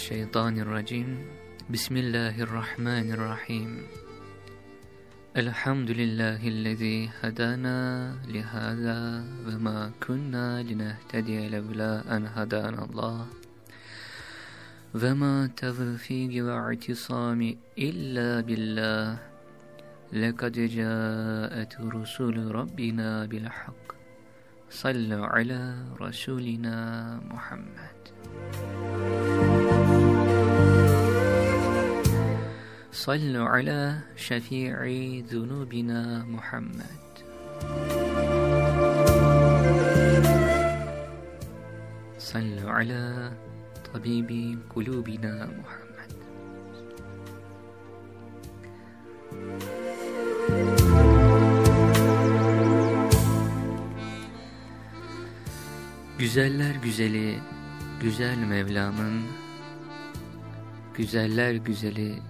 الشيطان الرجيم. بسم الله الرحمن الرحيم. الحمد لله الذي هدانا لهذا وما كنا لنهتدي لولا أن هدانا الله. وما توفيقي واعتصامي إلا بالله. لقد جاءت رسول ربنا بالحق. صلوا على رسولنا محمد. Sallu ala şefii zunubina Muhammed. Sallu ala tabibi kulubina Muhammed. Güzeller güzeli, güzel Mevlam'ın, güzeller güzeli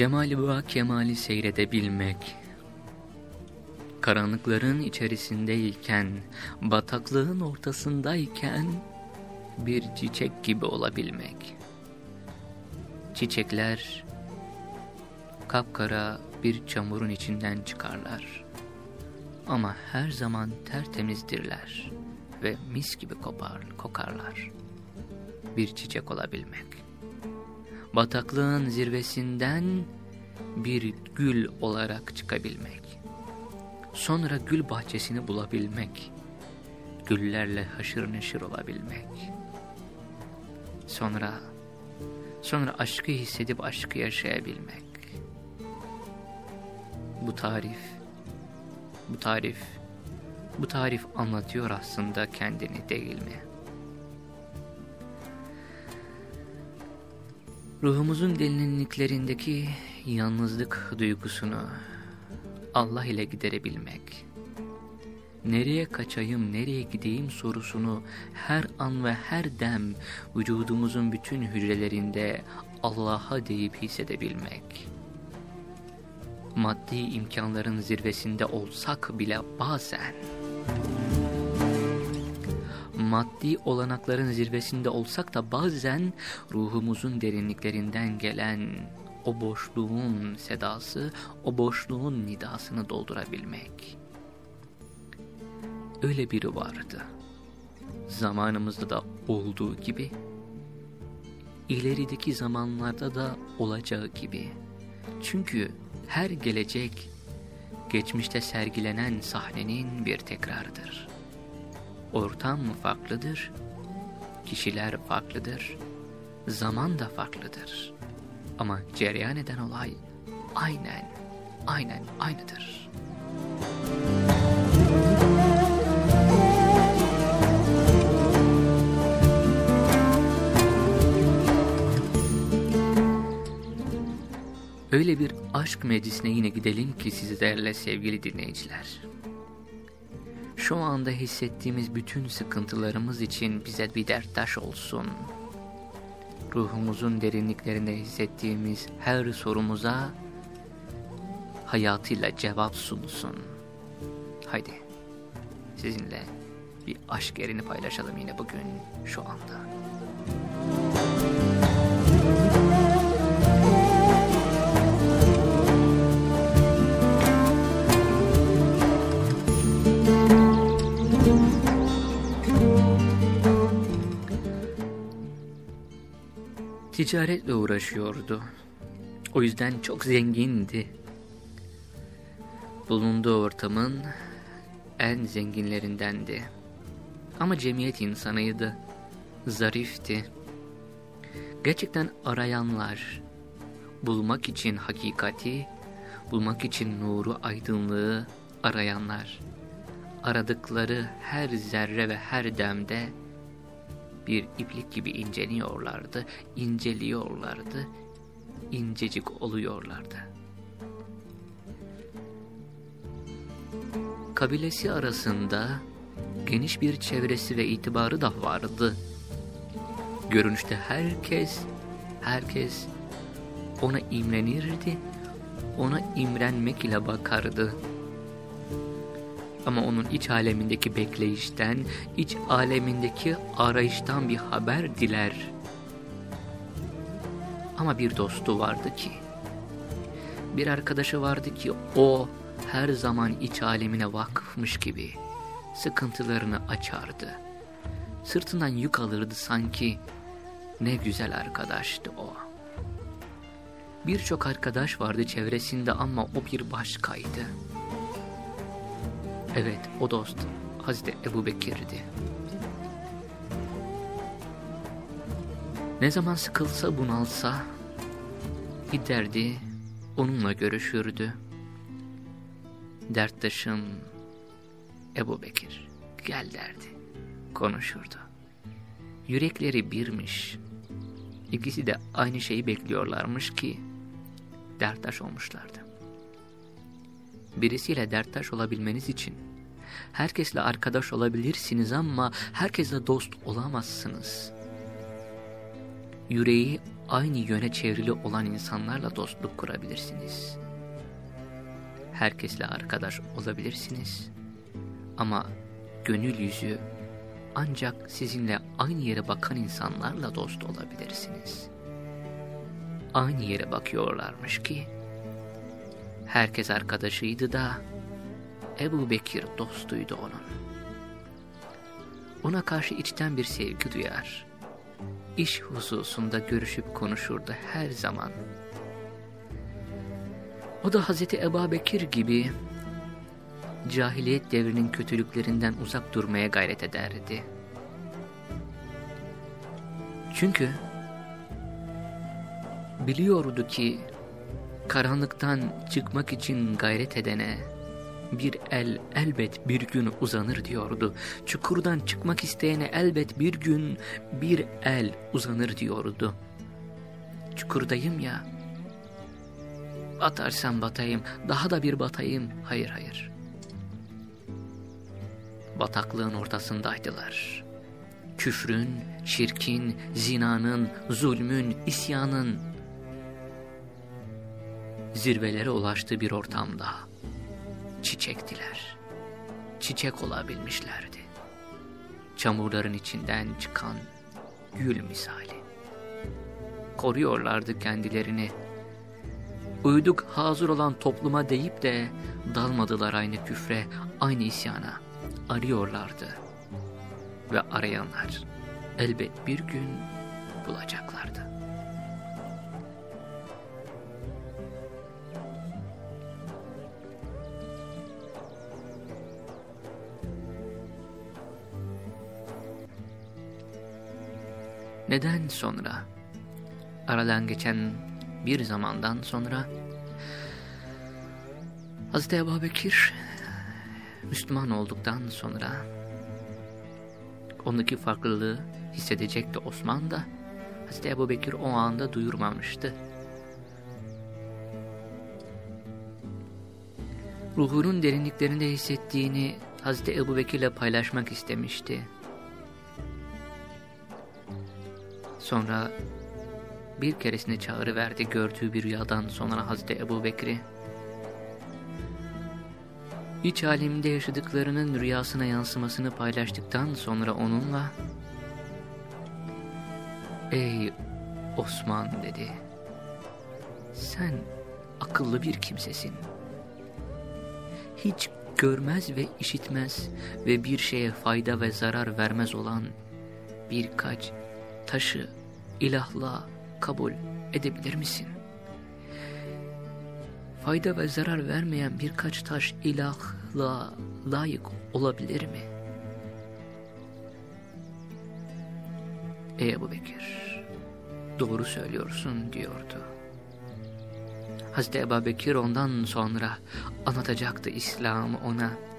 Cemali bu kemali seyredebilmek, karanlıkların içerisindeyken, bataklığın ortasındayken bir çiçek gibi olabilmek. Çiçekler kapkara bir çamurun içinden çıkarlar. Ama her zaman tertemizdirler ve mis gibi kopar, kokarlar. Bir çiçek olabilmek bataklığın zirvesinden bir gül olarak çıkabilmek. Sonra gül bahçesini bulabilmek. Güllerle haşır neşir olabilmek. Sonra, sonra aşkı hissedip aşkı yaşayabilmek. Bu tarif, bu tarif, bu tarif anlatıyor aslında kendini değil mi? Ruhumuzun derinliklerindeki yalnızlık duygusunu Allah ile giderebilmek, nereye kaçayım, nereye gideyim sorusunu her an ve her dem vücudumuzun bütün hücrelerinde Allah'a deyip hissedebilmek, maddi imkanların zirvesinde olsak bile bazen, maddi olanakların zirvesinde olsak da bazen ruhumuzun derinliklerinden gelen o boşluğun sedası, o boşluğun nidasını doldurabilmek. Öyle biri vardı. Zamanımızda da olduğu gibi, ilerideki zamanlarda da olacağı gibi. Çünkü her gelecek, geçmişte sergilenen sahnenin bir tekrarıdır. Ortam farklıdır, kişiler farklıdır, zaman da farklıdır. Ama cereyan eden olay aynen, aynen aynıdır. Öyle bir aşk meclisine yine gidelim ki sizlerle sevgili dinleyiciler şu anda hissettiğimiz bütün sıkıntılarımız için bize bir derttaş olsun. Ruhumuzun derinliklerinde hissettiğimiz her sorumuza hayatıyla cevap sunsun. Haydi sizinle bir aşk yerini paylaşalım yine bugün şu anda. Ticaretle uğraşıyordu. O yüzden çok zengindi. Bulunduğu ortamın en zenginlerindendi. Ama cemiyet insanıydı. Zarifti. Gerçekten arayanlar, bulmak için hakikati, bulmak için nuru, aydınlığı arayanlar, aradıkları her zerre ve her demde bir iplik gibi inceliyorlardı, inceliyorlardı, incecik oluyorlardı. Kabilesi arasında geniş bir çevresi ve itibarı da vardı. Görünüşte herkes, herkes ona imrenirdi, ona imrenmek ile bakardı. Ama onun iç alemindeki bekleyişten, iç alemindeki arayıştan bir haber diler. Ama bir dostu vardı ki, bir arkadaşı vardı ki o her zaman iç alemine vakıfmış gibi sıkıntılarını açardı. Sırtından yük alırdı sanki ne güzel arkadaştı o. Birçok arkadaş vardı çevresinde ama o bir başkaydı. Evet o dost Hazreti Ebu Bekir'di. Ne zaman sıkılsa bunalsa giderdi onunla görüşürdü. Derttaşım Ebu Bekir gel derdi konuşurdu. Yürekleri birmiş. İkisi de aynı şeyi bekliyorlarmış ki derttaş olmuşlardı. Birisiyle derttaş olabilmeniz için herkesle arkadaş olabilirsiniz ama herkesle dost olamazsınız. Yüreği aynı yöne çevrili olan insanlarla dostluk kurabilirsiniz. Herkesle arkadaş olabilirsiniz. Ama gönül yüzü ancak sizinle aynı yere bakan insanlarla dost olabilirsiniz. Aynı yere bakıyorlarmış ki, herkes arkadaşıydı da, Ebu Bekir dostuydu onun. Ona karşı içten bir sevgi duyar. İş hususunda görüşüp konuşurdu her zaman. O da Hazreti Ebu Bekir gibi cahiliyet devrinin kötülüklerinden uzak durmaya gayret ederdi. Çünkü biliyordu ki karanlıktan çıkmak için gayret edene bir el elbet bir gün uzanır diyordu. Çukurdan çıkmak isteyene elbet bir gün bir el uzanır diyordu. Çukurdayım ya, batarsam batayım, daha da bir batayım. Hayır hayır bataklığın ortasındaydılar. Küfrün, şirkin, zinanın, zulmün, isyanın zirvelere ulaştığı bir ortamda çiçektiler. Çiçek olabilmişlerdi. Çamurların içinden çıkan gül misali. Koruyorlardı kendilerini. Uyduk hazır olan topluma deyip de dalmadılar aynı küfre, aynı isyana arıyorlardı. Ve arayanlar elbet bir gün bulacaklardı. Neden sonra? Aradan geçen bir zamandan sonra Hazreti Ebu Bekir Müslüman olduktan sonra ondaki farklılığı hissedecekti Osman da Hazreti Ebu Bekir o anda duyurmamıştı. Ruhunun derinliklerinde hissettiğini Hazreti Ebu Bekir paylaşmak istemişti. Sonra bir keresinde çağrı verdi gördüğü bir rüyadan sonra Hazreti Ebu Bekir'i iç aleminde yaşadıklarının rüyasına yansımasını paylaştıktan sonra onunla ''Ey Osman'' dedi. ''Sen akıllı bir kimsesin. Hiç görmez ve işitmez ve bir şeye fayda ve zarar vermez olan birkaç taşı ilahla kabul edebilir misin? Fayda ve zarar vermeyen birkaç taş ilahla layık olabilir mi? Ey Ebu Bekir, doğru söylüyorsun diyordu. Hazreti Ebu Bekir ondan sonra anlatacaktı İslam'ı ona.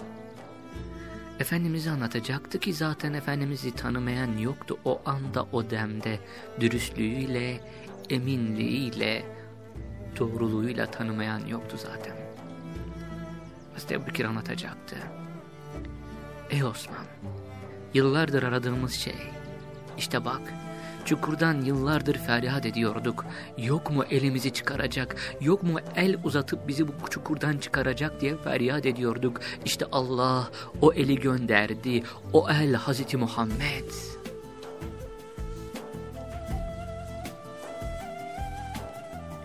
Efendimiz'i anlatacaktı ki zaten Efendimiz'i tanımayan yoktu o anda o demde dürüstlüğüyle, eminliğiyle, doğruluğuyla tanımayan yoktu zaten. Hazreti Ebu anlatacaktı. Ey Osman, yıllardır aradığımız şey, işte bak, Çukurdan yıllardır feryat ediyorduk. Yok mu elimizi çıkaracak, yok mu el uzatıp bizi bu çukurdan çıkaracak diye feryat ediyorduk. İşte Allah o eli gönderdi, o el Hazreti Muhammed.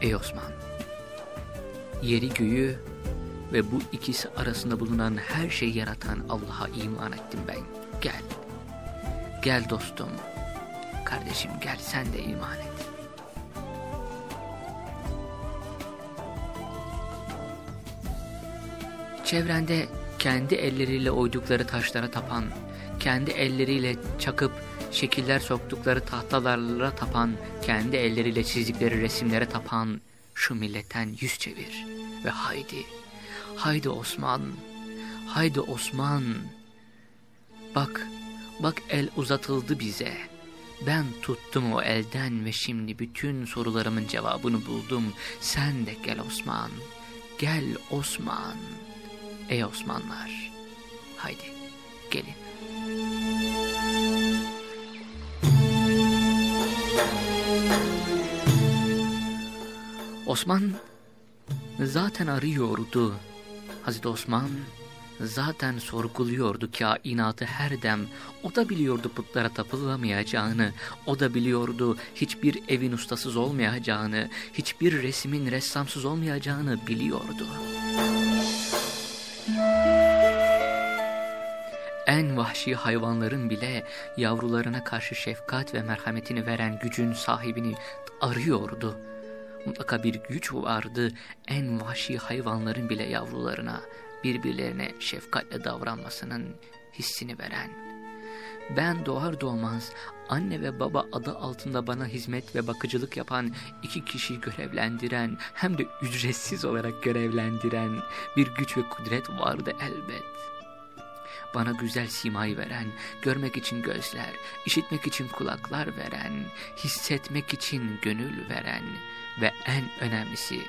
Ey Osman, yeri göğü ve bu ikisi arasında bulunan her şeyi yaratan Allah'a iman ettim ben. Gel, gel dostum. Kardeşim gel sen de iman et. Çevrende kendi elleriyle oydukları taşlara tapan, kendi elleriyle çakıp şekiller soktukları tahtalarla tapan, kendi elleriyle çizdikleri resimlere tapan şu milletten yüz çevir ve haydi, haydi Osman, haydi Osman, bak, bak el uzatıldı bize.'' Ben tuttum o elden ve şimdi bütün sorularımın cevabını buldum. Sen de gel Osman. Gel Osman. Ey Osmanlar. Haydi gelin. Osman zaten arıyordu. Hazreti Osman zaten sorguluyordu kainatı her dem. O da biliyordu putlara tapılamayacağını, o da biliyordu hiçbir evin ustasız olmayacağını, hiçbir resmin ressamsız olmayacağını biliyordu. En vahşi hayvanların bile yavrularına karşı şefkat ve merhametini veren gücün sahibini arıyordu. Mutlaka bir güç vardı en vahşi hayvanların bile yavrularına birbirlerine şefkatle davranmasının hissini veren, ben doğar doğmaz anne ve baba adı altında bana hizmet ve bakıcılık yapan iki kişiyi görevlendiren hem de ücretsiz olarak görevlendiren bir güç ve kudret vardı elbet. Bana güzel simayı veren, görmek için gözler, işitmek için kulaklar veren, hissetmek için gönül veren ve en önemlisi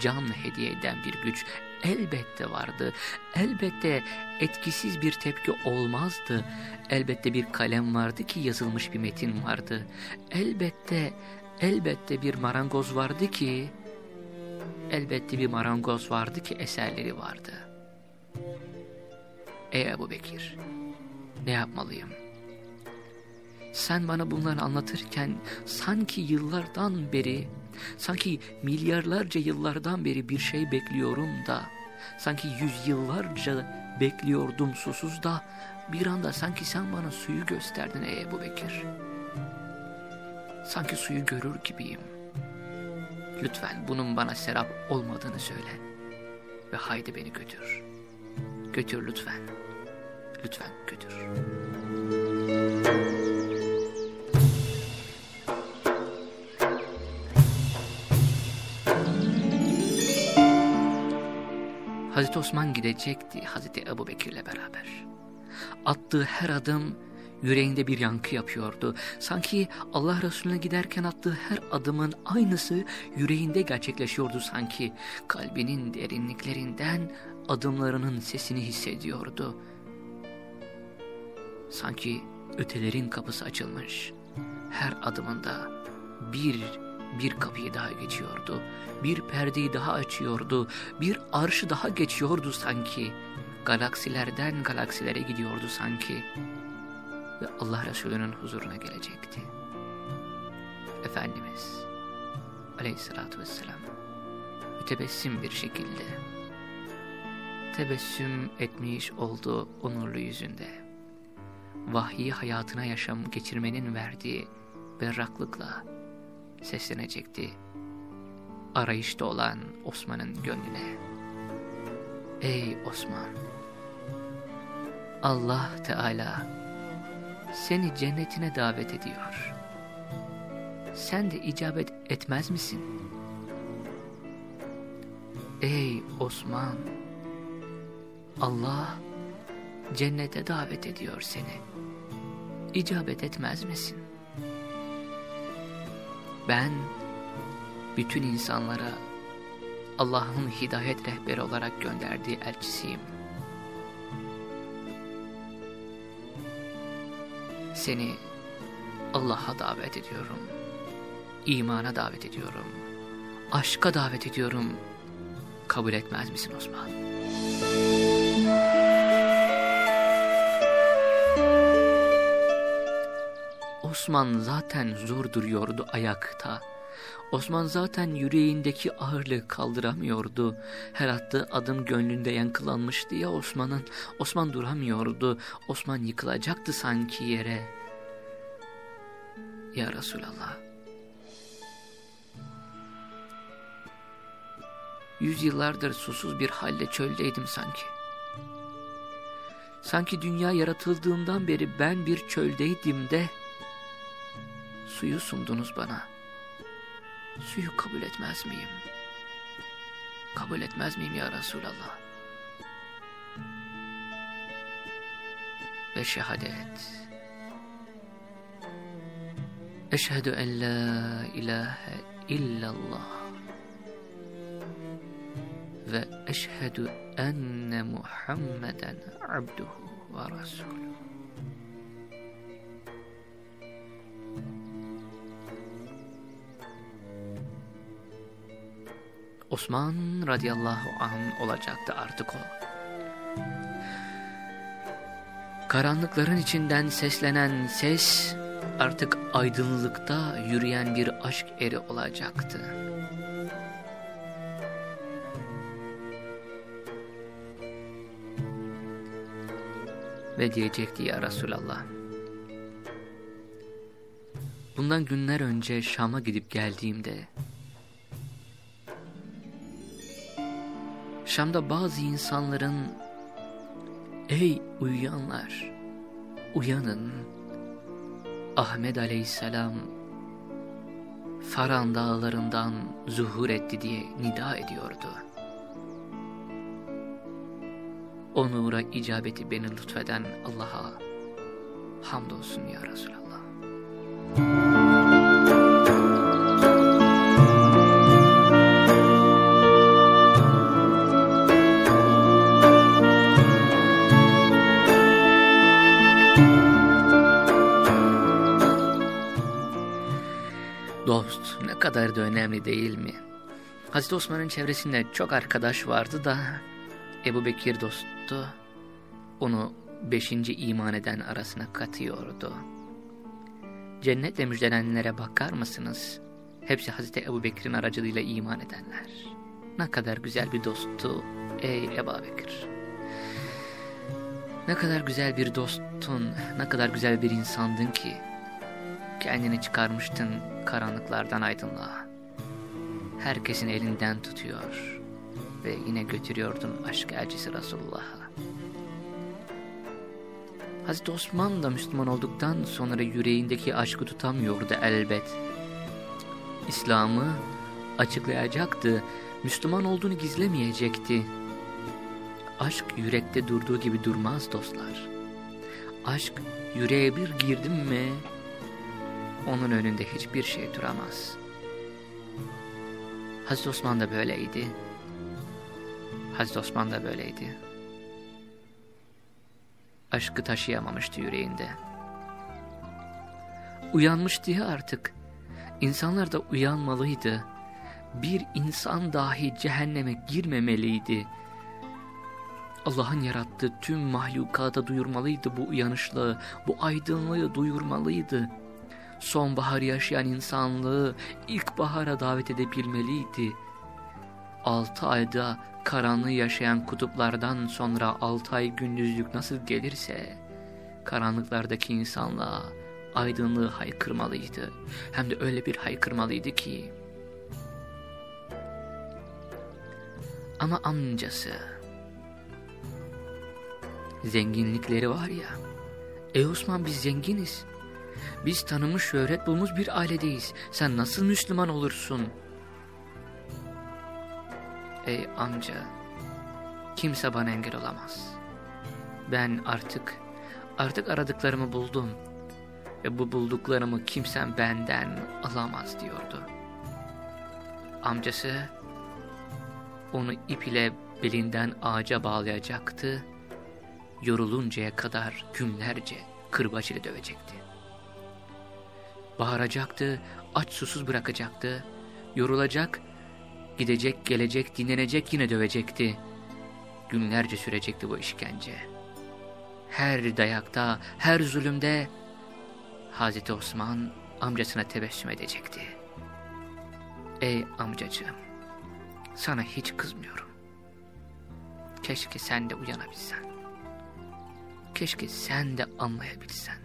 can hediye eden bir güç elbette vardı. Elbette etkisiz bir tepki olmazdı. Elbette bir kalem vardı ki yazılmış bir metin vardı. Elbette, elbette bir marangoz vardı ki, elbette bir marangoz vardı ki eserleri vardı. Ey Ebu Bekir, ne yapmalıyım? Sen bana bunları anlatırken sanki yıllardan beri Sanki milyarlarca yıllardan beri bir şey bekliyorum da, sanki yüzyıllarca bekliyordum susuz da, bir anda sanki sen bana suyu gösterdin ey Ebu Bekir. Sanki suyu görür gibiyim. Lütfen bunun bana serap olmadığını söyle ve haydi beni götür. Götür lütfen. Lütfen götür. Hazreti Osman gidecekti Hazreti Ebu Bekir'le beraber. Attığı her adım yüreğinde bir yankı yapıyordu. Sanki Allah Resulüne giderken attığı her adımın aynısı yüreğinde gerçekleşiyordu sanki. Kalbinin derinliklerinden adımlarının sesini hissediyordu. Sanki ötelerin kapısı açılmış. Her adımında bir bir kapıyı daha geçiyordu. Bir perdeyi daha açıyordu. Bir arşı daha geçiyordu sanki. Galaksilerden galaksilere gidiyordu sanki. Ve Allah Resulü'nün huzuruna gelecekti. Efendimiz aleyhissalatü vesselam mütebessim bir şekilde tebessüm etmiş olduğu onurlu yüzünde vahyi hayatına yaşam geçirmenin verdiği berraklıkla seslenecekti. Arayışta olan Osman'ın gönlüne. Ey Osman! Allah Teala seni cennetine davet ediyor. Sen de icabet etmez misin? Ey Osman! Allah cennete davet ediyor seni. İcabet etmez misin? Ben bütün insanlara Allah'ın hidayet rehberi olarak gönderdiği elçisiyim. Seni Allah'a davet ediyorum. İmana davet ediyorum. Aşka davet ediyorum. Kabul etmez misin Osman? Osman zaten zor duruyordu ayakta. Osman zaten yüreğindeki ağırlığı kaldıramıyordu. Her attığı adım gönlünde yankılanmıştı ya Osman'ın. Osman duramıyordu. Osman yıkılacaktı sanki yere. Ya Resulallah. Yüzyıllardır susuz bir halle çöldeydim sanki. Sanki dünya yaratıldığından beri ben bir çöldeydim de suyu sundunuz bana. Suyu kabul etmez miyim? Kabul etmez miyim ya Resulallah? Ve şehadet. Eşhedü en la ilahe illallah. Ve eşhedü enne Muhammeden abduhu ve resulü. Osman radıyallahu anh olacaktı artık o. Karanlıkların içinden seslenen ses artık aydınlıkta yürüyen bir aşk eri olacaktı. Ve diyecekti ya Resulallah. Bundan günler önce Şam'a gidip geldiğimde Şam'da bazı insanların ey uyuyanlar uyanın Ahmet aleyhisselam Faran dağlarından zuhur etti diye nida ediyordu. O nura icabeti beni lütfeden Allah'a hamdolsun ya Resulallah. Dost ne kadar da önemli değil mi? Hazreti Osman'ın çevresinde çok arkadaş vardı da Ebu Bekir dosttu. Onu beşinci iman eden arasına katıyordu. Cennetle müjdelenenlere bakar mısınız? Hepsi Hazreti Ebu Bekir'in aracılığıyla iman edenler. Ne kadar güzel bir dosttu ey Ebu Bekir. Ne kadar güzel bir dosttun, ne kadar güzel bir insandın ki kendini çıkarmıştın karanlıklardan aydınlığa. Herkesin elinden tutuyor ve yine götürüyordun aşk elçisi Resulullah'a. Hazreti Osman da Müslüman olduktan sonra yüreğindeki aşkı tutamıyordu elbet. İslam'ı açıklayacaktı, Müslüman olduğunu gizlemeyecekti. Aşk yürekte durduğu gibi durmaz dostlar. Aşk yüreğe bir girdim mi onun önünde hiçbir şey duramaz. Hazreti Osman da böyleydi. Hazreti Osman da böyleydi. Aşkı taşıyamamıştı yüreğinde. Uyanmıştı ya artık. İnsanlar da uyanmalıydı. Bir insan dahi cehenneme girmemeliydi. Allah'ın yarattığı tüm mahlukata duyurmalıydı bu uyanışlığı, bu aydınlığı duyurmalıydı sonbaharı yaşayan insanlığı ilkbahara davet edebilmeliydi. Altı ayda karanlığı yaşayan kutuplardan sonra altı ay gündüzlük nasıl gelirse, karanlıklardaki insanlığa aydınlığı haykırmalıydı. Hem de öyle bir haykırmalıydı ki. Ama amcası zenginlikleri var ya. Ey Osman biz zenginiz. Biz tanımış şöhret bulmuş bir ailedeyiz. Sen nasıl Müslüman olursun? Ey amca, kimse bana engel olamaz. Ben artık, artık aradıklarımı buldum. Ve bu bulduklarımı kimsen benden alamaz diyordu. Amcası onu ip ile belinden ağaca bağlayacaktı. Yoruluncaya kadar günlerce kırbaç ile dövecekti. Bağıracaktı, aç susuz bırakacaktı. Yorulacak, gidecek, gelecek, dinlenecek yine dövecekti. Günlerce sürecekti bu işkence. Her dayakta, her zulümde Hazreti Osman amcasına tebessüm edecekti. Ey amcacığım, sana hiç kızmıyorum. Keşke sen de uyanabilsen. Keşke sen de anlayabilsen.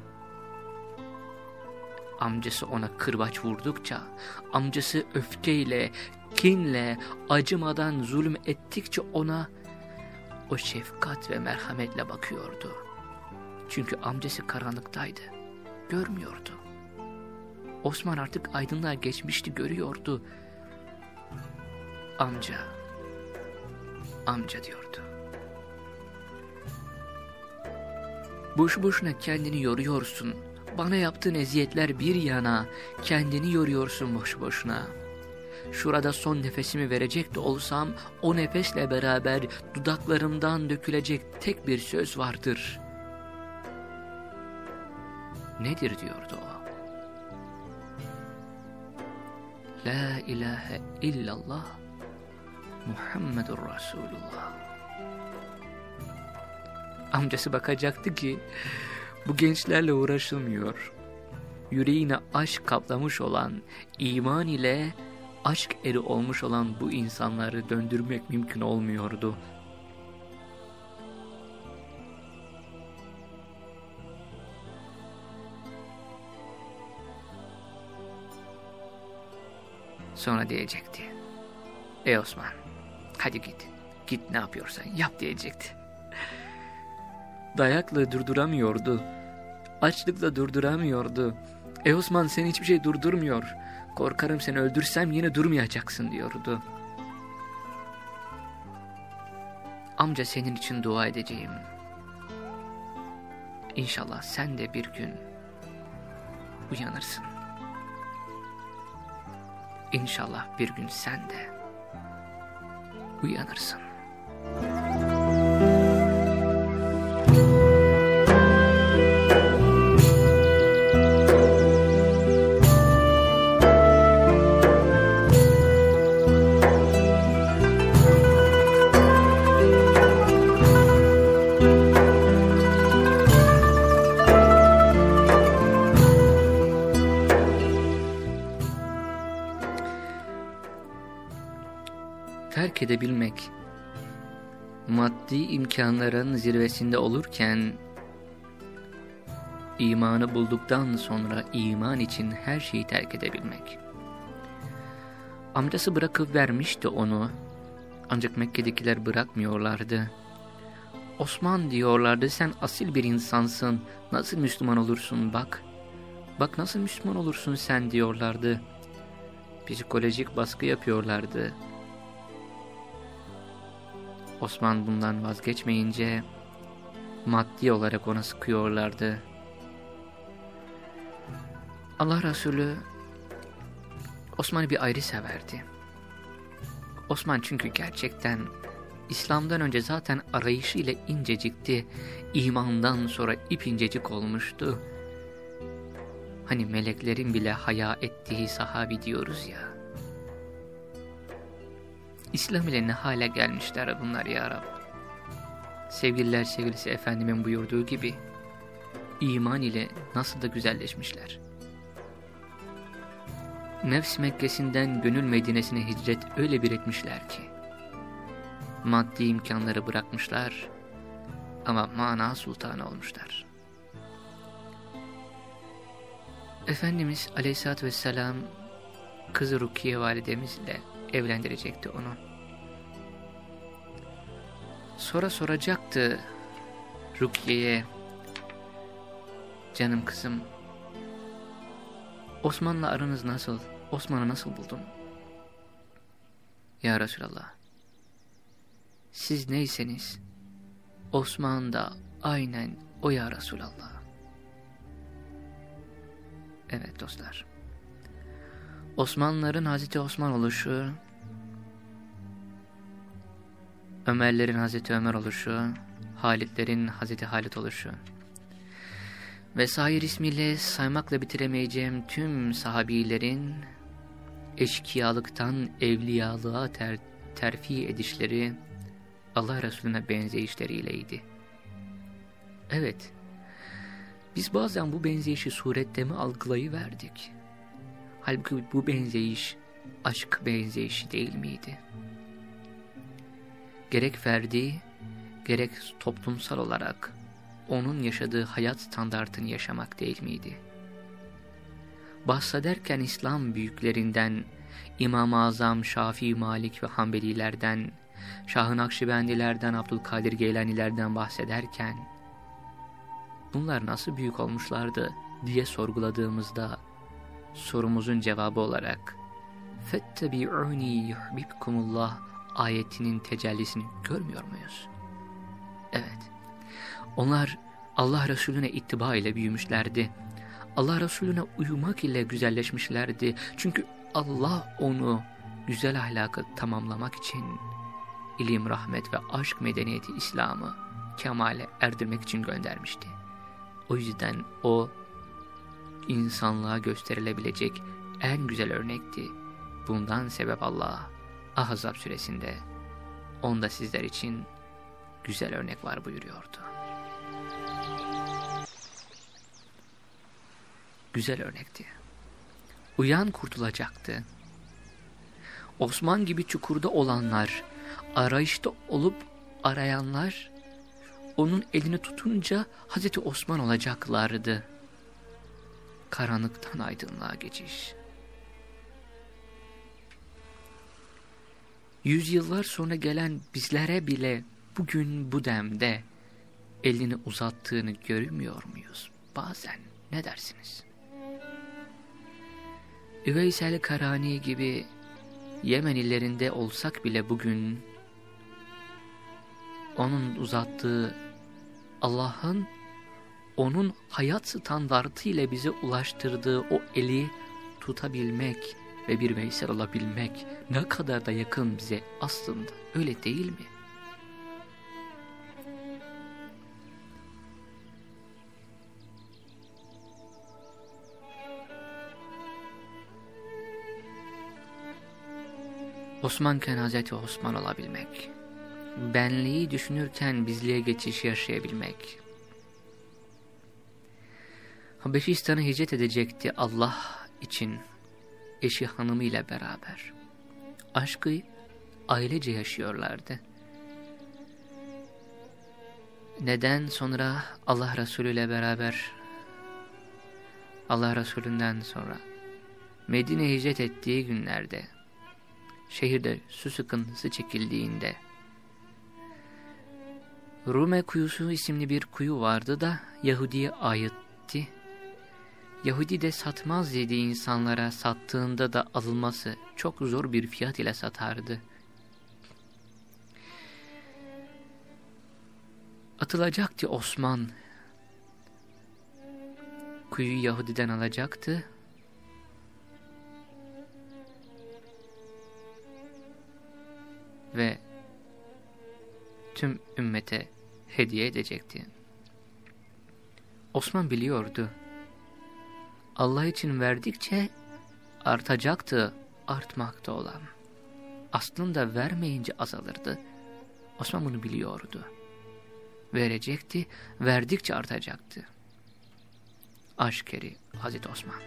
Amcası ona kırbaç vurdukça, amcası öfkeyle, kinle, acımadan zulüm ettikçe ona o şefkat ve merhametle bakıyordu. Çünkü amcası karanlıktaydı, görmüyordu. Osman artık aydınlığa geçmişti, görüyordu. Amca, amca diyordu. Boş boşuna kendini yoruyorsun. Bana yaptığın eziyetler bir yana, kendini yoruyorsun boş boşuna. Şurada son nefesimi verecek de olsam, o nefesle beraber dudaklarımdan dökülecek tek bir söz vardır. Nedir diyordu o? La ilahe illallah Muhammedur Resulullah. Amcası bakacaktı ki bu gençlerle uğraşılmıyor. Yüreğine aşk kaplamış olan, iman ile aşk eri olmuş olan bu insanları döndürmek mümkün olmuyordu. Sonra diyecekti. Ey Osman, hadi git. Git ne yapıyorsan yap diyecekti. Dayakla durduramıyordu. Açlıkla durduramıyordu. E Osman seni hiçbir şey durdurmuyor. Korkarım seni öldürsem yine durmayacaksın diyordu. Amca senin için dua edeceğim. İnşallah sen de bir gün uyanırsın. İnşallah bir gün sen de uyanırsın. Maddi imkanların zirvesinde olurken, imanı bulduktan sonra iman için her şeyi terk edebilmek. Amcası bırakıp vermişti onu, ancak Mekke'dekiler bırakmıyorlardı. Osman diyorlardı sen asil bir insansın, nasıl Müslüman olursun bak. Bak nasıl Müslüman olursun sen diyorlardı. Psikolojik baskı yapıyorlardı. Osman bundan vazgeçmeyince maddi olarak ona sıkıyorlardı. Allah Resulü Osman'ı bir ayrı severdi. Osman çünkü gerçekten İslam'dan önce zaten arayışıyla incecikti, imandan sonra ip incecik olmuştu. Hani meleklerin bile haya ettiği sahabi diyoruz ya. İslam ile ne hale gelmişler bunlar ya Rab. Sevgililer sevgilisi Efendimin buyurduğu gibi iman ile nasıl da güzelleşmişler. Nefs Mekkesi'nden gönül Medine'sine hicret öyle bir etmişler ki, maddi imkanları bırakmışlar ama mana sultanı olmuşlar. Efendimiz aleyhissalatü vesselam kızı Rukiye validemizle evlendirecekti onu. Sonra soracaktı Rukiye'ye, canım kızım, Osman'la aranız nasıl? Osman'ı nasıl buldun? Ya Resulallah, siz neyseniz, Osman da aynen o ya Resulallah. Evet dostlar. Osmanlıların Hazreti Osman oluşu, Ömerlerin Hazreti Ömer oluşu, Halitlerin Hazreti Halit oluşu vesaire ismiyle saymakla bitiremeyeceğim tüm sahabilerin eşkıyalıktan evliyalığa ter terfi edişleri Allah Resulüne benzeyişleriyleydi. Evet, biz bazen bu benzeyişi surette mi algılayıverdik? Halbuki bu benzeyiş aşk benzeyişi değil miydi? Gerek ferdi, gerek toplumsal olarak onun yaşadığı hayat standartını yaşamak değil miydi? Bahsederken İslam büyüklerinden, İmam-ı Azam, Şafii, Malik ve Hanbelilerden, Şah-ı Nakşibendilerden, Abdülkadir Geylanilerden bahsederken, bunlar nasıl büyük olmuşlardı diye sorguladığımızda, sorumuzun cevabı olarak, فَاتَّبِعُونِي يُحْبِبْكُمُ اللّٰهِ ayetinin tecellisini görmüyor muyuz? Evet, onlar Allah Resulüne ittiba ile büyümüşlerdi. Allah Resulüne uyumak ile güzelleşmişlerdi. Çünkü Allah onu güzel ahlakı tamamlamak için ilim, rahmet ve aşk medeniyeti İslam'ı kemale erdirmek için göndermişti. O yüzden o insanlığa gösterilebilecek en güzel örnekti. Bundan sebep Allah Ahzab suresinde onda sizler için güzel örnek var buyuruyordu. Güzel örnekti. Uyan kurtulacaktı. Osman gibi çukurda olanlar, arayışta olup arayanlar, onun elini tutunca Hazreti Osman olacaklardı. Karanlıktan aydınlığa geçiş. Yüzyıllar sonra gelen bizlere bile bugün bu demde elini uzattığını görmüyor muyuz? Bazen ne dersiniz? Üveysel Karani gibi Yemen illerinde olsak bile bugün onun uzattığı Allah'ın onun hayat standartı ile bize ulaştırdığı o eli tutabilmek ve bir Veysel olabilmek ne kadar da yakın bize aslında öyle değil mi? Osmanken Hazreti Osman olabilmek, benliği düşünürken bizliğe geçiş yaşayabilmek. Habeşistan'a hicret edecekti Allah için eşi hanımıyla beraber. Aşkı ailece yaşıyorlardı. Neden sonra Allah Resulü ile beraber Allah Resulünden sonra Medine hicret ettiği günlerde şehirde su sıkıntısı çekildiğinde Rume kuyusu isimli bir kuyu vardı da Yahudi'ye aitti. Yahudi de satmaz dediği insanlara sattığında da alınması çok zor bir fiyat ile satardı. Atılacaktı Osman. Kuyuyu Yahudi'den alacaktı ve tüm ümmete hediye edecekti. Osman biliyordu. Allah için verdikçe artacaktı artmakta olan. Aslında vermeyince azalırdı. Osman bunu biliyordu. Verecekti, verdikçe artacaktı. Aşkeri Hazreti Osman.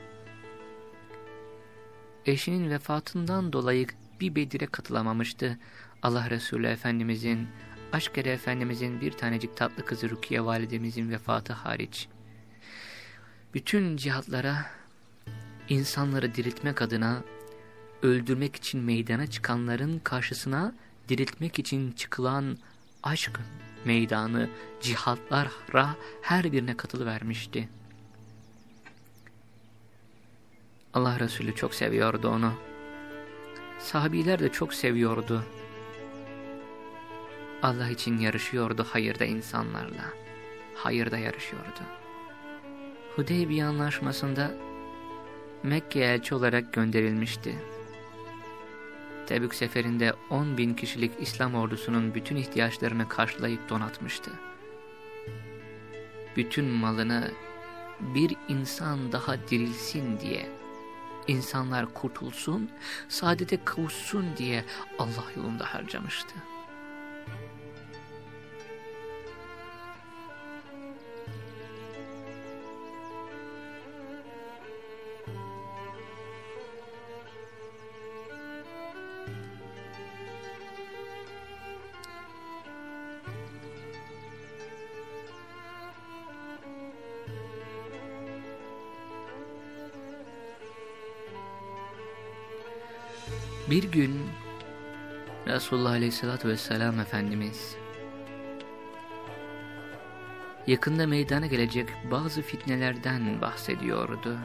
Eşinin vefatından dolayı bir Bedir'e katılamamıştı. Allah Resulü Efendimizin, Aşkere Efendimizin bir tanecik tatlı kızı Rukiye validemizin vefatı hariç. Bütün cihatlara insanları diriltmek adına öldürmek için meydana çıkanların karşısına diriltmek için çıkılan aşk meydanı cihatlara her birine katılıvermişti. Allah Resulü çok seviyordu onu. Sahabiler de çok seviyordu. Allah için yarışıyordu hayırda insanlarla. Hayırda yarışıyordu. Hudeybiye anlaşmasında Mekke'ye elçi olarak gönderilmişti. Tebük seferinde 10 bin kişilik İslam ordusunun bütün ihtiyaçlarını karşılayıp donatmıştı. Bütün malını bir insan daha dirilsin diye, insanlar kurtulsun, saadete kavuşsun diye Allah yolunda harcamıştı. Bir gün Resulullah Aleyhisselatü Vesselam Efendimiz yakında meydana gelecek bazı fitnelerden bahsediyordu.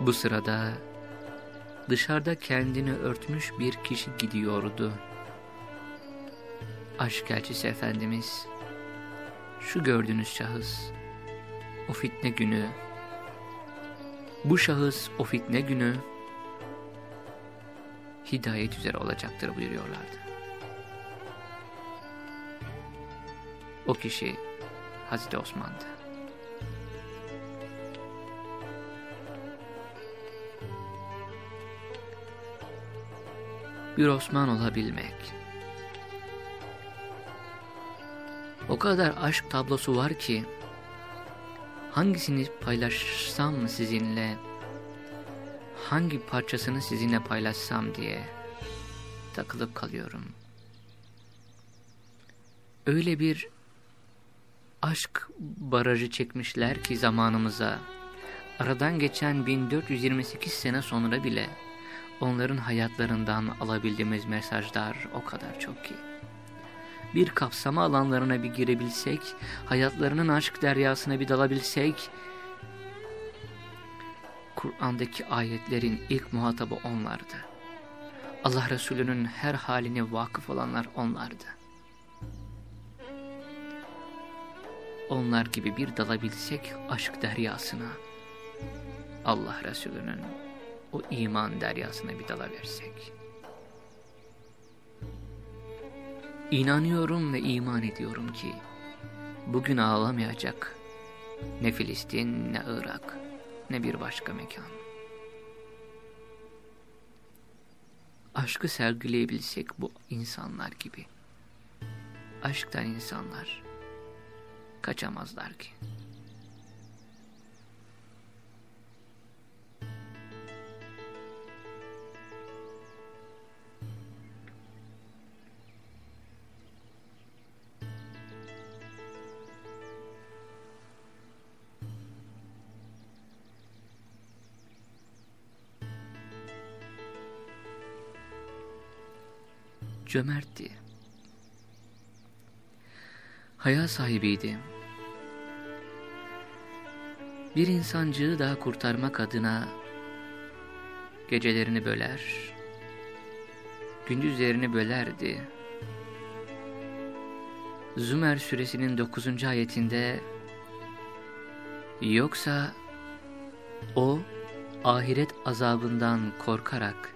Bu sırada dışarıda kendini örtmüş bir kişi gidiyordu. Aşk elçisi Efendimiz, şu gördüğünüz şahıs, o fitne günü, bu şahıs o fitne günü, hidayet üzere olacaktır buyuruyorlardı. O kişi Hazreti Osman'dı. Bir Osman olabilmek. O kadar aşk tablosu var ki hangisini paylaşsam sizinle hangi parçasını sizinle paylaşsam diye takılıp kalıyorum. Öyle bir aşk barajı çekmişler ki zamanımıza, aradan geçen 1428 sene sonra bile onların hayatlarından alabildiğimiz mesajlar o kadar çok ki. Bir kapsama alanlarına bir girebilsek, hayatlarının aşk deryasına bir dalabilsek, Kur'an'daki ayetlerin ilk muhatabı onlardı. Allah Resulü'nün her haline vakıf olanlar onlardı. Onlar gibi bir dalabilsek aşk deryasına, Allah Resulü'nün o iman deryasına bir dalaversek. İnanıyorum ve iman ediyorum ki, bugün ağlamayacak ne Filistin ne Irak ne bir başka mekan. Aşkı sergileyebilsek bu insanlar gibi. Aşktan insanlar kaçamazlar ki. Cömertti. Haya sahibiydi. Bir insancığı daha kurtarmak adına gecelerini böler, gündüzlerini bölerdi. Zümer suresinin 9. ayetinde yoksa o ahiret azabından korkarak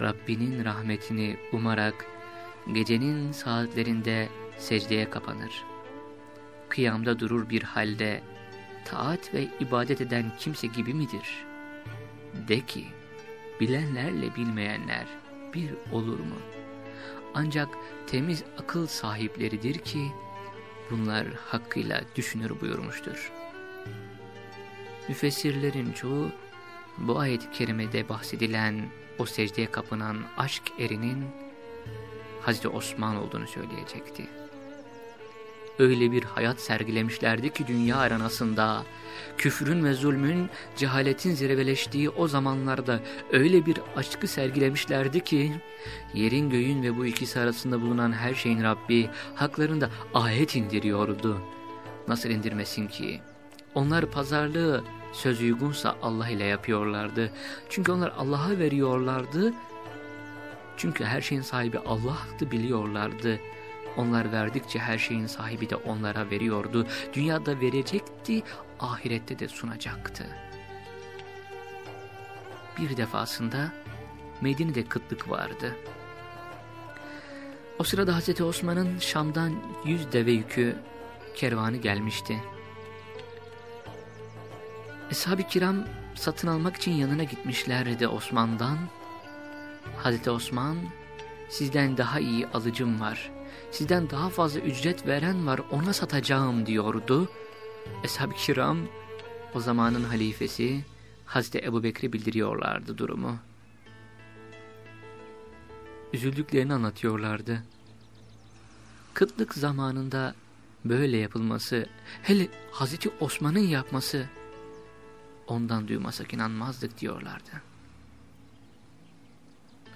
Rabbinin rahmetini umarak gecenin saatlerinde secdeye kapanır. Kıyamda durur bir halde taat ve ibadet eden kimse gibi midir? De ki, bilenlerle bilmeyenler bir olur mu? Ancak temiz akıl sahipleridir ki, bunlar hakkıyla düşünür buyurmuştur. Müfessirlerin çoğu, bu ayet-i kerimede bahsedilen o secdeye kapınan aşk erinin Hazreti Osman olduğunu söyleyecekti. öyle bir hayat sergilemişlerdi ki dünya aranasında, küfrün ve zulmün, cehaletin zirveleştiği o zamanlarda öyle bir aşkı sergilemişlerdi ki, yerin göğün ve bu ikisi arasında bulunan her şeyin Rabbi haklarında ayet indiriyordu. Nasıl indirmesin ki? Onlar pazarlığı söz uygunsa Allah ile yapıyorlardı. Çünkü onlar Allah'a veriyorlardı. Çünkü her şeyin sahibi Allah'tı biliyorlardı. Onlar verdikçe her şeyin sahibi de onlara veriyordu. Dünyada verecekti, ahirette de sunacaktı. Bir defasında Medine'de kıtlık vardı. O sırada Hazreti Osman'ın Şam'dan yüz deve yükü kervanı gelmişti. Eshab-ı kiram satın almak için yanına gitmişlerdi Osman'dan. Hazreti Osman, sizden daha iyi alıcım var, sizden daha fazla ücret veren var, ona satacağım diyordu. Eshab-ı kiram, o zamanın halifesi Hazreti Ebu Bekir'e bildiriyorlardı durumu. Üzüldüklerini anlatıyorlardı. Kıtlık zamanında böyle yapılması, hele Hazreti Osman'ın yapması, ondan duymasak inanmazdık diyorlardı.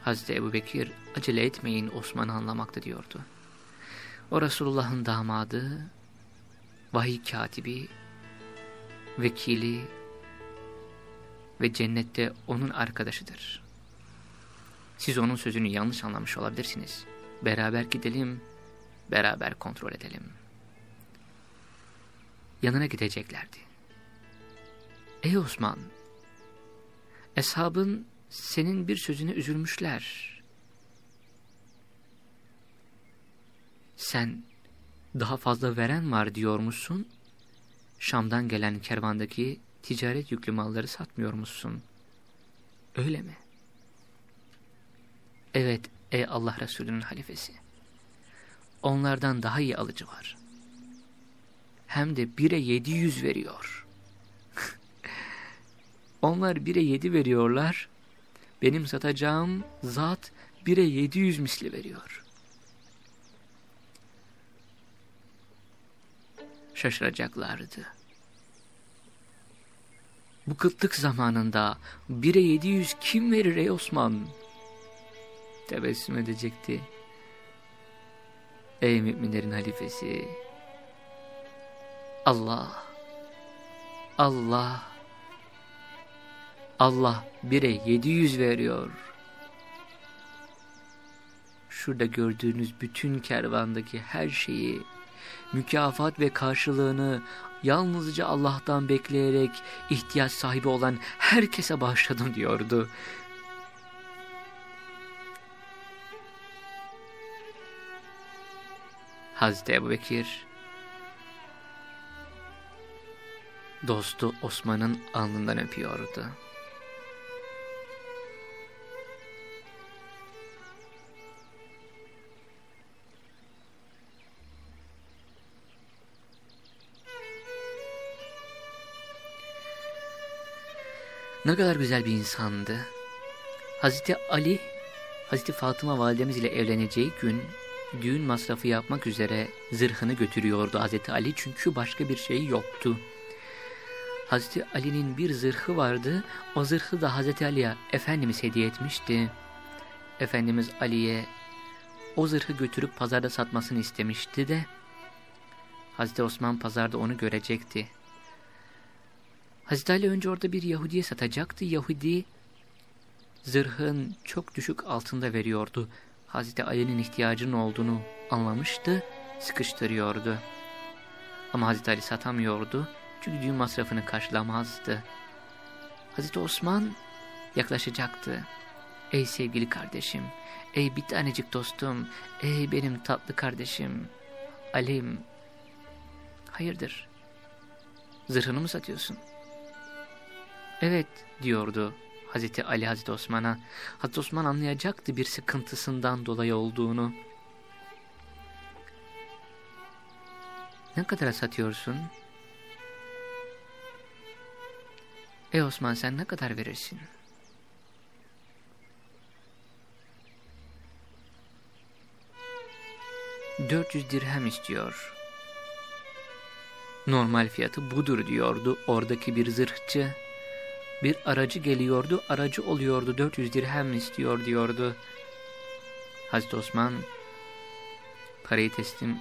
Hazreti Ebu Bekir acele etmeyin Osman'ı anlamakta diyordu. O Resulullah'ın damadı, vahiy katibi, vekili ve cennette onun arkadaşıdır. Siz onun sözünü yanlış anlamış olabilirsiniz. Beraber gidelim, beraber kontrol edelim. Yanına gideceklerdi. Ey Osman, eshabın senin bir sözüne üzülmüşler. Sen daha fazla veren var diyormuşsun, Şam'dan gelen kervandaki ticaret yüklü malları satmıyormuşsun. Öyle mi? Evet ey Allah Resulü'nün halifesi. Onlardan daha iyi alıcı var. Hem de bire yedi yüz veriyor. Onlar bire yedi veriyorlar. Benim satacağım zat bire yedi yüz misli veriyor. Şaşıracaklardı. Bu kıtlık zamanında bire yedi yüz kim verir ey Osman? Tebessüm edecekti. Ey müminlerin halifesi! Allah! Allah! Allah bire yedi yüz veriyor. Şurada gördüğünüz bütün kervandaki her şeyi, mükafat ve karşılığını yalnızca Allah'tan bekleyerek ihtiyaç sahibi olan herkese bağışladım diyordu. Hazreti Ebu Bekir, dostu Osman'ın alnından öpüyordu. Ne kadar güzel bir insandı. Hazreti Ali, Hazreti Fatıma validemiz ile evleneceği gün düğün masrafı yapmak üzere zırhını götürüyordu Hazreti Ali çünkü başka bir şey yoktu. Hazreti Ali'nin bir zırhı vardı, o zırhı da Hazreti Ali'ye Efendimiz hediye etmişti. Efendimiz Ali'ye o zırhı götürüp pazarda satmasını istemişti de Hazreti Osman pazarda onu görecekti. Hazreti Ali önce orada bir Yahudi'ye satacaktı. Yahudi zırhın çok düşük altında veriyordu. Hazreti Ali'nin ihtiyacının olduğunu anlamıştı, sıkıştırıyordu. Ama Hazreti Ali satamıyordu çünkü düğün masrafını karşılamazdı. Hazreti Osman yaklaşacaktı. Ey sevgili kardeşim, ey bir tanecik dostum, ey benim tatlı kardeşim, Ali'm. Hayırdır? Zırhını mı satıyorsun? Evet diyordu Hazreti Ali Hazreti Osman'a. Hazreti Osman anlayacaktı bir sıkıntısından dolayı olduğunu. Ne kadara satıyorsun? Ey Osman sen ne kadar verirsin? Dört yüz dirhem istiyor. Normal fiyatı budur diyordu oradaki bir zırhçı. Bir aracı geliyordu, aracı oluyordu, 400 dirhem istiyor diyordu. Hazreti Osman parayı teslim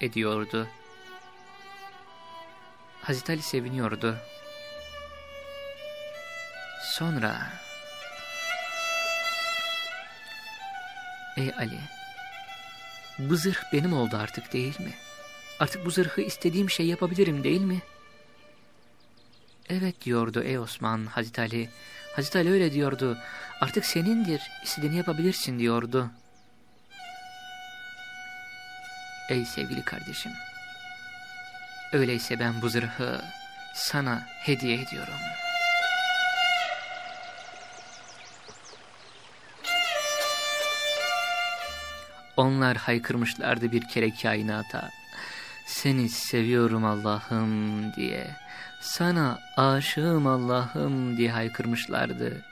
ediyordu. Hazreti Ali seviniyordu. Sonra Ey Ali bu zırh benim oldu artık değil mi? Artık bu zırhı istediğim şey yapabilirim değil mi? Evet diyordu ey Osman Hazreti Ali. Hazreti Ali öyle diyordu. Artık senindir istediğini yapabilirsin diyordu. Ey sevgili kardeşim. Öyleyse ben bu zırhı sana hediye ediyorum. Onlar haykırmışlardı bir kere kainata. Seni seviyorum Allah'ım diye. Sana aşığım Allah'ım diye haykırmışlardı.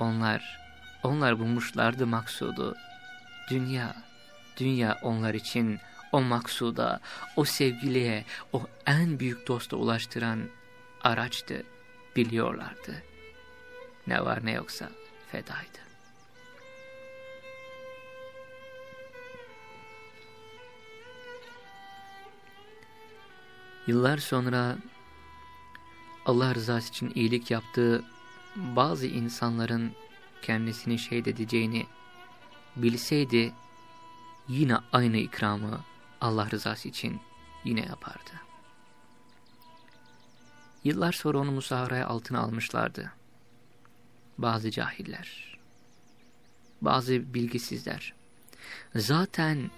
Onlar, onlar bulmuşlardı maksudu. Dünya, dünya onlar için o maksuda, o sevgiliye, o en büyük dosta ulaştıran araçtı, biliyorlardı. Ne var ne yoksa fedaydı. Yıllar sonra Allah rızası için iyilik yaptığı bazı insanların kendisini şehit edeceğini bilseydi yine aynı ikramı Allah rızası için yine yapardı. Yıllar sonra onu musaharaya altına almışlardı. Bazı cahiller, bazı bilgisizler. Zaten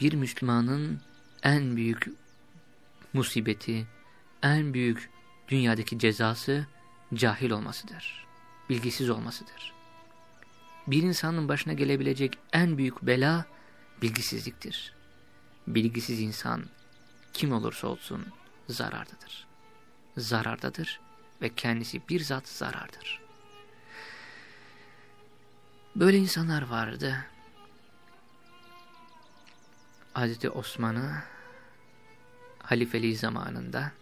bir Müslümanın en büyük musibeti, en büyük dünyadaki cezası cahil olmasıdır. Bilgisiz olmasıdır. Bir insanın başına gelebilecek en büyük bela bilgisizliktir. Bilgisiz insan kim olursa olsun zarardadır. Zarardadır ve kendisi bir zat zarardır. Böyle insanlar vardı. Hazreti Osman'ı halifeliği zamanında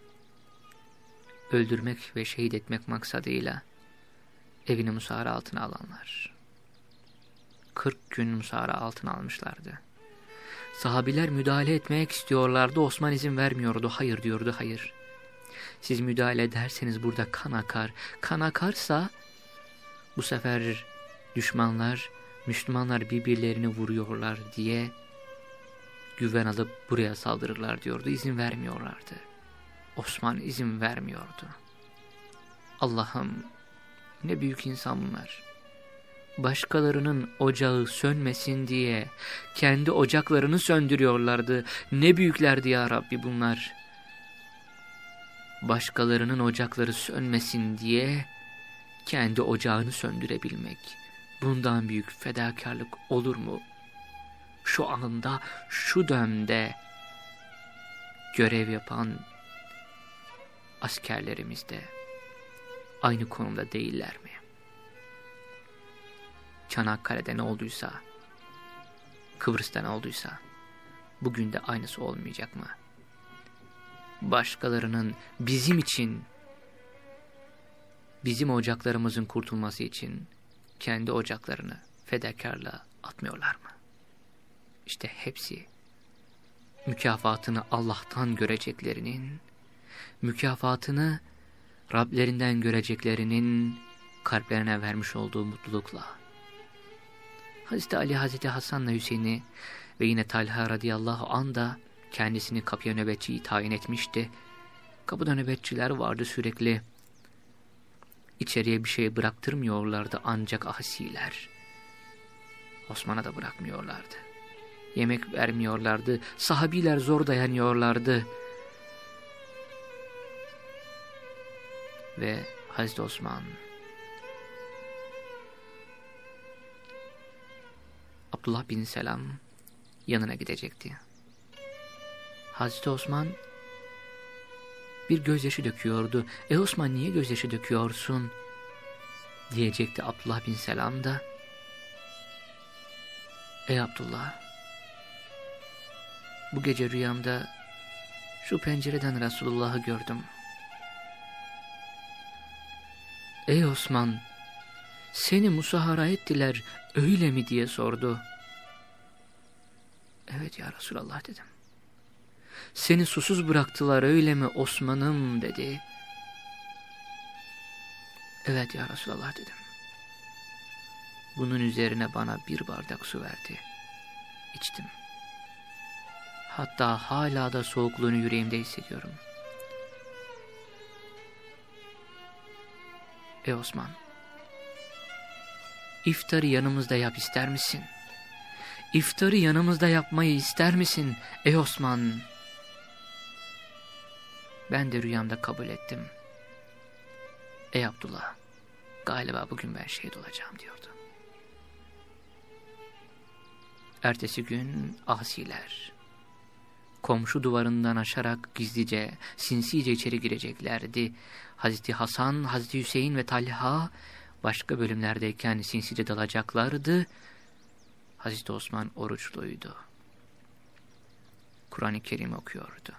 öldürmek ve şehit etmek maksadıyla evini musara altına alanlar. 40 gün musara altına almışlardı. Sahabiler müdahale etmek istiyorlardı. Osman izin vermiyordu. Hayır diyordu hayır. Siz müdahale ederseniz burada kan akar. Kan akarsa bu sefer düşmanlar, Müslümanlar birbirlerini vuruyorlar diye güven alıp buraya saldırırlar diyordu. İzin vermiyorlardı. Osman izin vermiyordu. Allah'ım ne büyük insan bunlar. Başkalarının ocağı sönmesin diye kendi ocaklarını söndürüyorlardı. Ne büyüklerdi ya Rabbi bunlar. Başkalarının ocakları sönmesin diye kendi ocağını söndürebilmek. Bundan büyük fedakarlık olur mu? Şu anda, şu dönemde görev yapan askerlerimiz de aynı konumda değiller mi? Çanakkale'de ne olduysa, Kıbrıs'ta ne olduysa, bugün de aynısı olmayacak mı? Başkalarının bizim için, bizim ocaklarımızın kurtulması için kendi ocaklarını fedakarla atmıyorlar mı? İşte hepsi mükafatını Allah'tan göreceklerinin, mükafatını Rablerinden göreceklerinin kalplerine vermiş olduğu mutlulukla. Hazreti Ali, Hazreti Hasan'la Hüseyin'i ve yine Talha radıyallahu an da kendisini kapıya nöbetçi tayin etmişti. Kapıda nöbetçiler vardı sürekli. İçeriye bir şey bıraktırmıyorlardı ancak asiler. Osman'a da bırakmıyorlardı. Yemek vermiyorlardı. Sahabiler zor dayanıyorlardı. Ve Hazreti Osman Abdullah bin Selam yanına gidecekti. Hazreti Osman bir gözyaşı döküyordu. E Osman niye gözyaşı döküyorsun? Diyecekti Abdullah bin Selam da. Ey Abdullah, bu gece rüyamda Şu pencereden Resulullah'ı gördüm. Ey Osman, seni musahara ettiler öyle mi diye sordu. Evet ya Resulallah dedim. Seni susuz bıraktılar öyle mi Osman'ım dedi. Evet ya Resulallah dedim. Bunun üzerine bana bir bardak su verdi. İçtim. Hatta hala da soğukluğunu yüreğimde hissediyorum. Ey Osman, iftarı yanımızda yap ister misin? İftarı yanımızda yapmayı ister misin ey Osman? Ben de rüyamda kabul ettim. Ey Abdullah, galiba bugün ben şehit olacağım diyordu. Ertesi gün asiler, komşu duvarından aşarak gizlice, sinsice içeri gireceklerdi. Hazreti Hasan, Hazreti Hüseyin ve Talha başka bölümlerdeyken sinsice dalacaklardı. Hazreti Osman oruçluydu. Kur'an-ı Kerim okuyordu.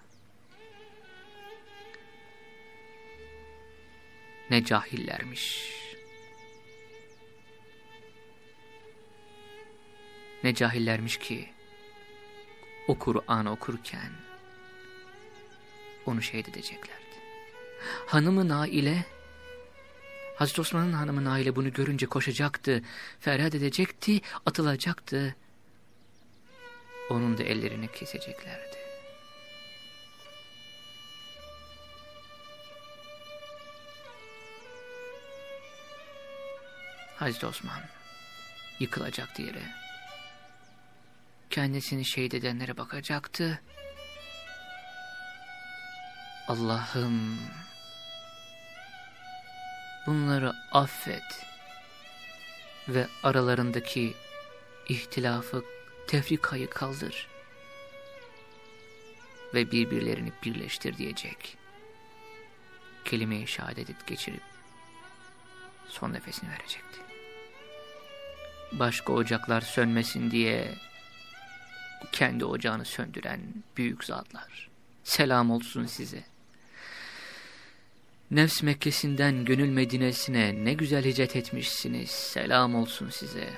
Ne cahillermiş. Ne cahillermiş ki o Kur'an okurken onu şehit edeceklerdi. Hanımı Naile, Hazreti Osman'ın hanımı Naile bunu görünce koşacaktı, feryat edecekti, atılacaktı. Onun da ellerini keseceklerdi. Hazreti Osman yıkılacaktı yere. Kendisini şehit edenlere bakacaktı. Allah'ım bunları affet ve aralarındaki ihtilafı, tefrikayı kaldır ve birbirlerini birleştir diyecek. Kelime-i şehadet geçirip son nefesini verecekti. Başka ocaklar sönmesin diye kendi ocağını söndüren büyük zatlar. Selam olsun size. Nefs Mekkesi'nden gönül Medine'sine ne güzel hicret etmişsiniz. Selam olsun size.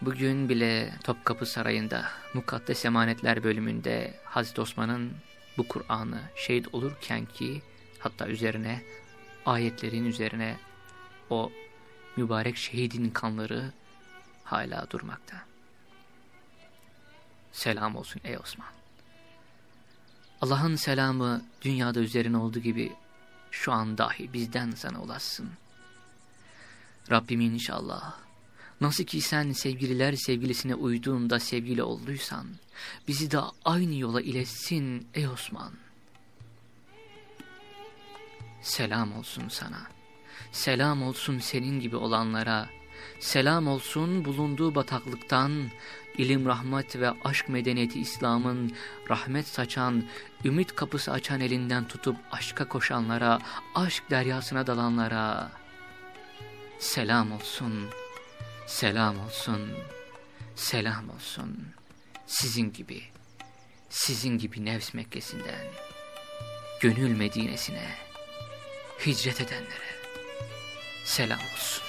Bugün bile Topkapı Sarayı'nda Mukaddes Emanetler bölümünde Hazreti Osman'ın bu Kur'an'ı şehit olurken ki hatta üzerine ayetlerin üzerine o mübarek şehidin kanları hala durmakta. Selam olsun ey Osman. Allah'ın selamı dünyada üzerine olduğu gibi şu an dahi bizden sana ulaşsın. Rabbim inşallah nasıl ki sen sevgililer sevgilisine uyduğunda sevgili olduysan bizi de aynı yola iletsin ey Osman. Selam olsun sana. Selam olsun senin gibi olanlara Selam olsun bulunduğu bataklıktan, ilim, rahmet ve aşk medeniyeti İslam'ın rahmet saçan, ümit kapısı açan elinden tutup aşka koşanlara, aşk deryasına dalanlara. Selam olsun, selam olsun, selam olsun. Sizin gibi, sizin gibi nefs Mekkesi'nden, gönül Medine'sine, hicret edenlere selam olsun.